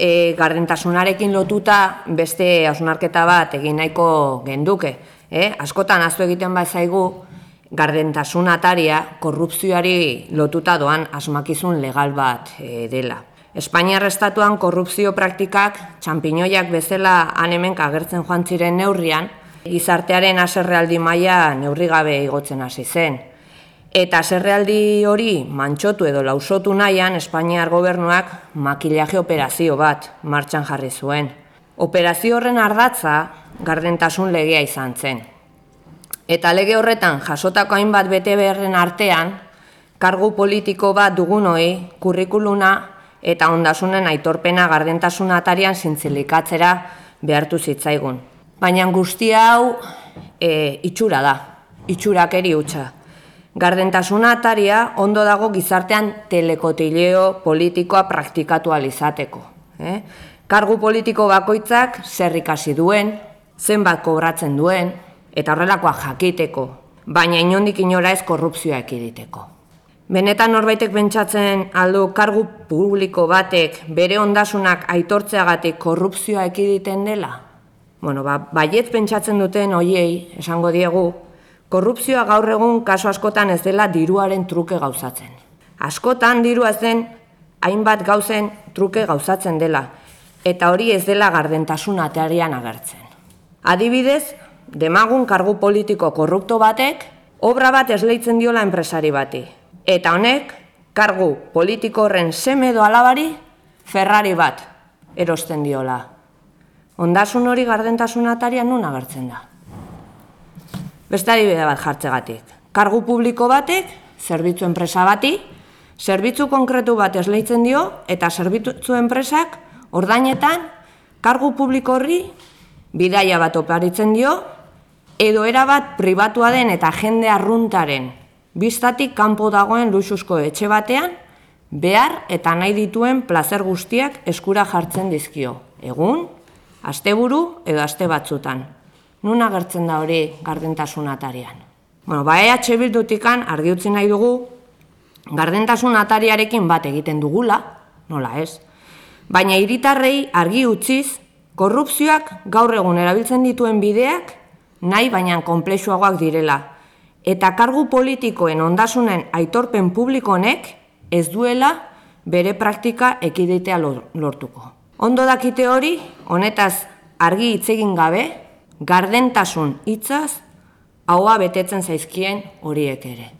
e, gardentasunarekin lotuta beste hausnarketa bat egin nahiko genduke. E, askotan aztu egiten bat zaigu gardentasun ataria korrupzioari lotuta doan asmakizun legal bat e, dela. Espainiar estatuan korrupzio praktikak txampinoiak bezala anemenka agertzen joan ziren neurrian, gizartearen aserrealdi maila neurri gabe igotzen hasi zen. Eta aserrealdi hori mantxotu edo lausotu nahian Espainiar gobernuak makillaje operazio bat martxan jarri zuen. Operazio horren ardatza gardentasun legea izan zen. Eta lege horretan jasotako hainbat bete beharren artean, kargu politiko bat dugunoi, kurrikuluna eta ondasunen aitorpena gardentasun atarian zintzilikatzera behartu zitzaigun. Baina guztia hau e, itxura da, itxurak eri utxa. Gardentasuna ataria ondo dago gizartean telekotileo politikoa praktikatu alizateko. Eh? Kargu politiko bakoitzak zer ikasi duen, zenbat kobratzen duen, eta horrelakoa jakiteko, baina inondik inora ez korrupzioa ekiditeko. Benetan norbaitek pentsatzen aldu kargu publiko batek bere ondasunak aitortzeagatik korrupzioa ekiditen dela? Bueno, ba, baiet pentsatzen duten hoiei, esango diegu, korrupzioa gaur egun kaso askotan ez dela diruaren truke gauzatzen. Askotan dirua zen hainbat gauzen truke gauzatzen dela, eta hori ez dela gardentasun atearian agertzen. Adibidez, demagun kargu politiko korrupto batek, obra bat esleitzen diola enpresari bati, Eta honek, kargu politiko horren seme edo alabari, Ferrari bat erosten diola. Ondasun hori gardentasun atarian nun agertzen da. Beste adibide bat jartzegatik. Kargu publiko batek, zerbitzu enpresa bati, zerbitzu konkretu bat esleitzen dio, eta zerbitzu enpresak, ordainetan, kargu publiko horri, bidaia bat oparitzen dio, edo erabat pribatua den eta jende arruntaren Biztatik kanpo dagoen luxusko etxe batean, behar eta nahi dituen plazer guztiak eskura jartzen dizkio. Egun, asteburu edo aste batzutan. Nun agertzen da hori gardentasun atarian. Bueno, ba EH Bildutikan argi utzi nahi dugu gardentasun atariarekin bat egiten dugula, nola ez? Baina hiritarrei argi utziz korrupzioak gaur egun erabiltzen dituen bideak nahi baina konplexuagoak direla eta kargu politikoen ondasunen aitorpen publiko honek ez duela bere praktika ekiditea lortuko. Ondo dakite hori, honetaz argi hitz egin gabe, gardentasun hitzaz haua betetzen zaizkien horiek ere.